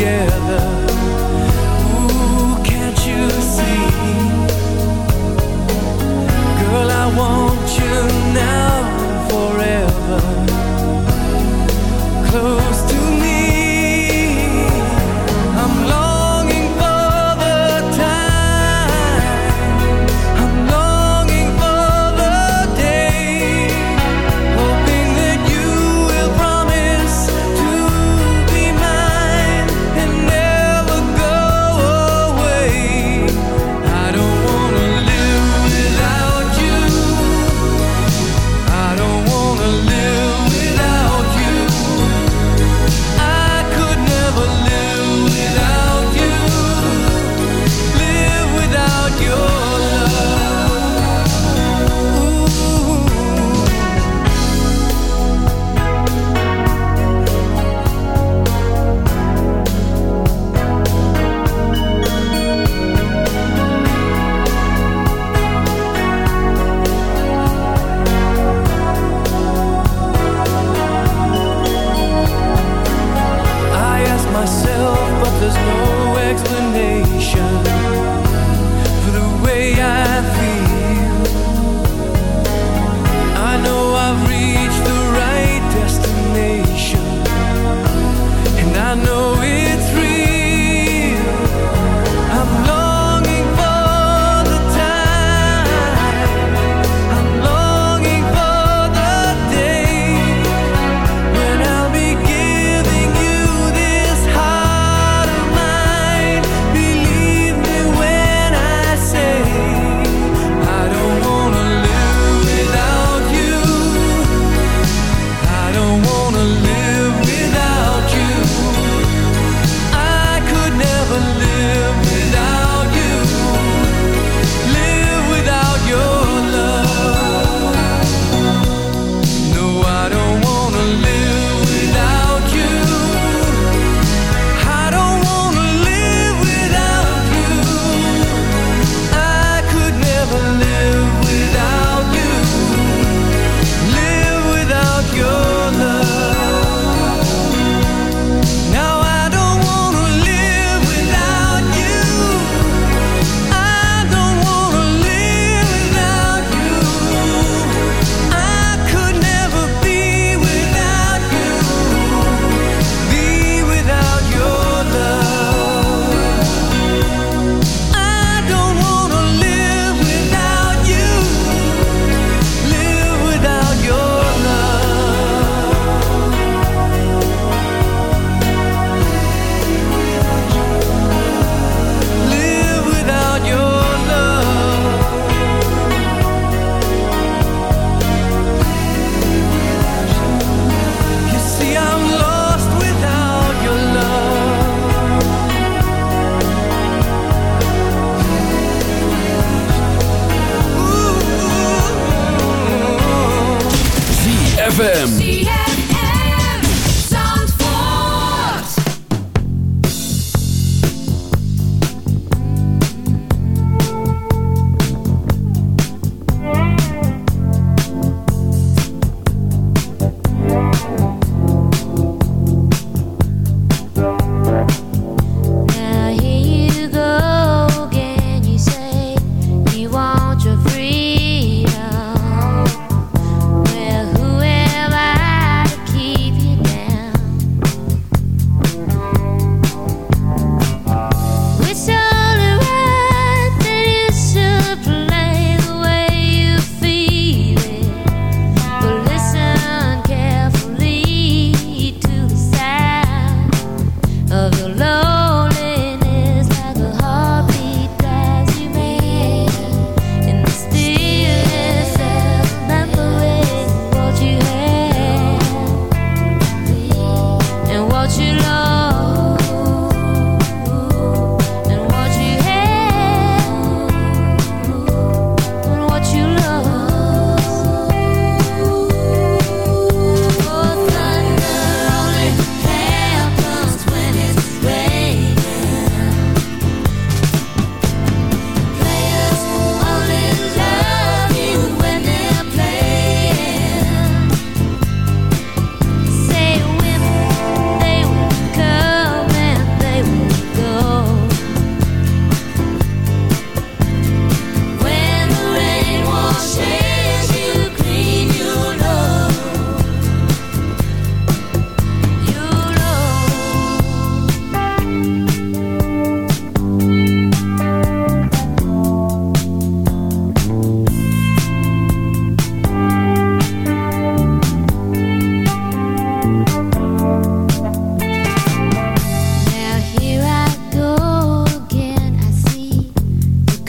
together.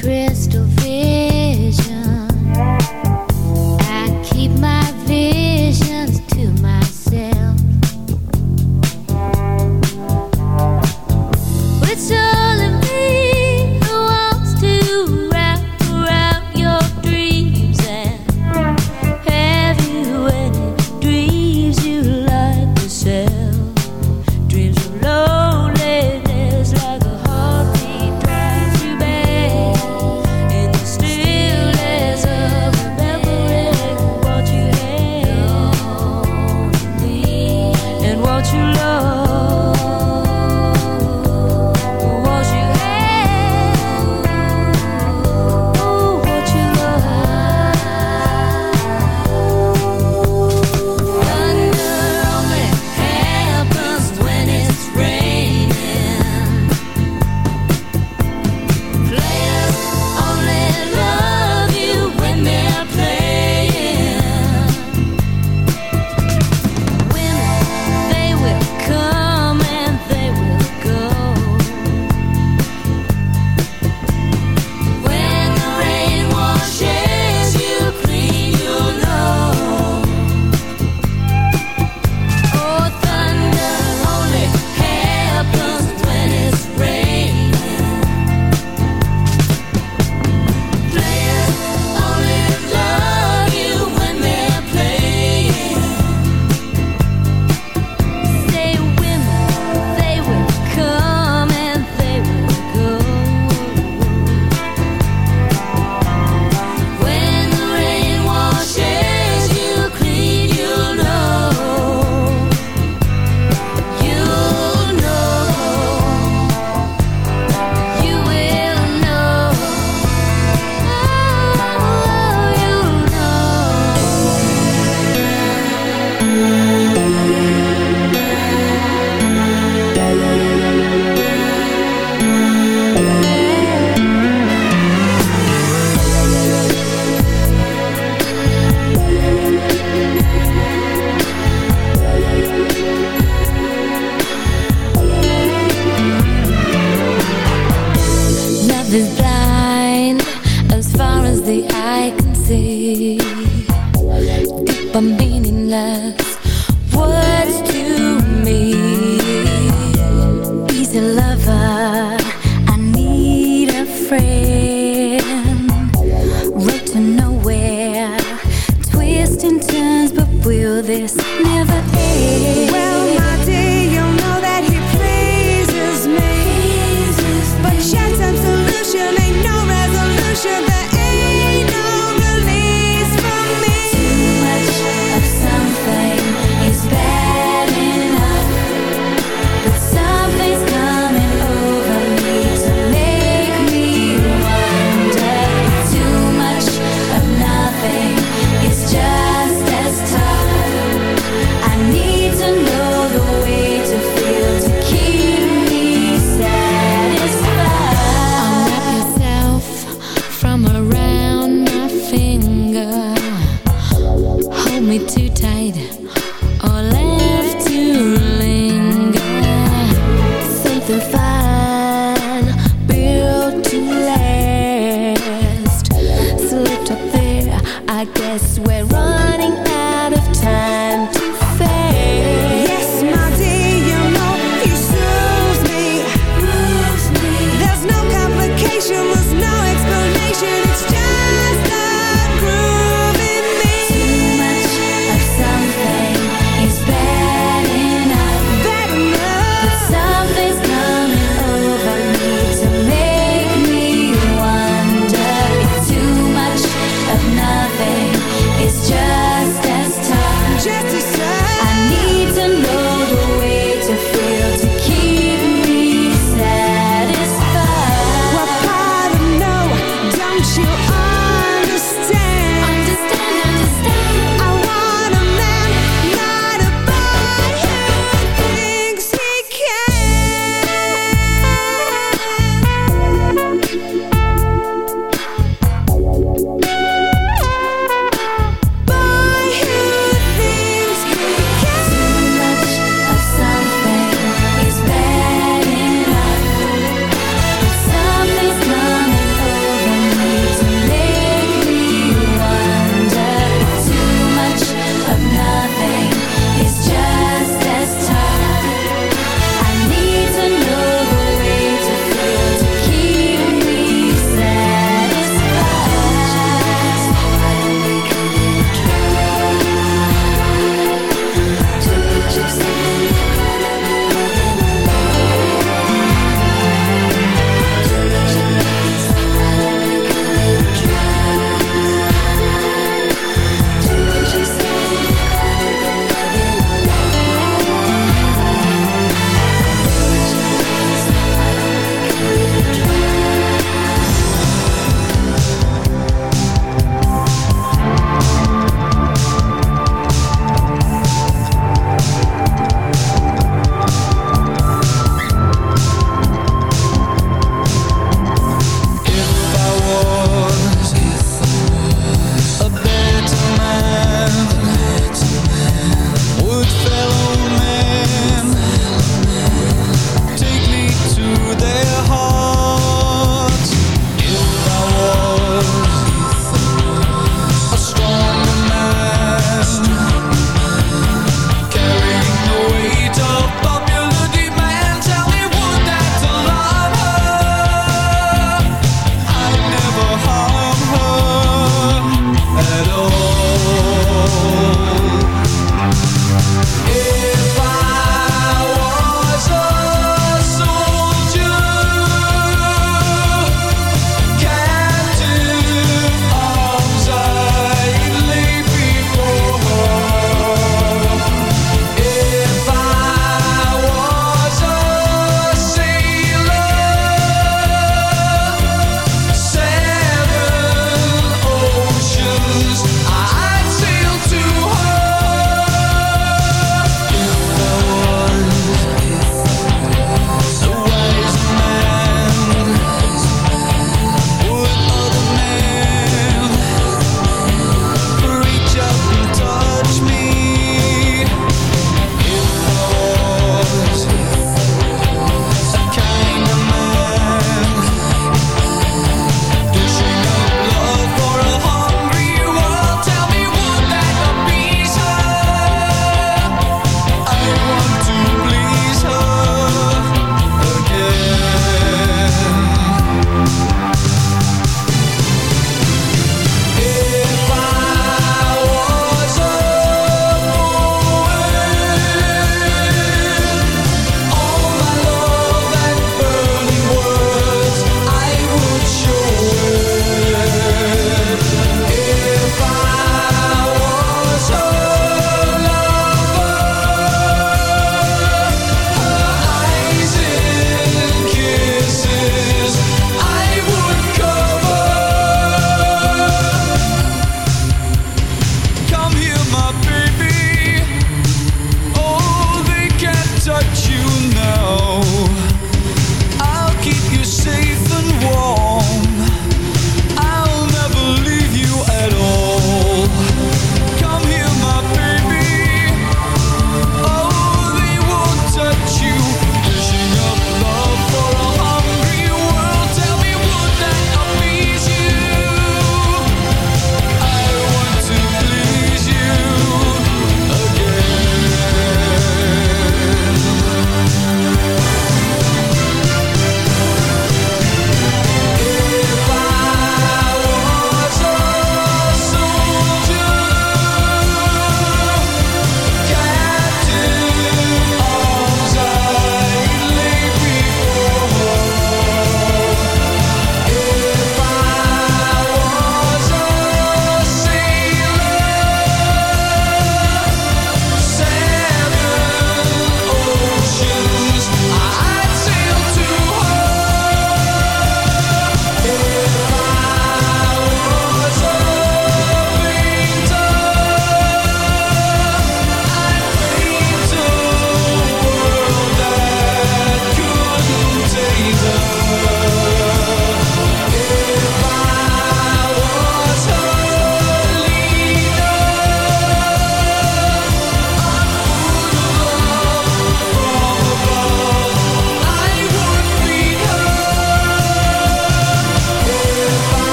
Crystal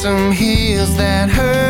some heels that hurt.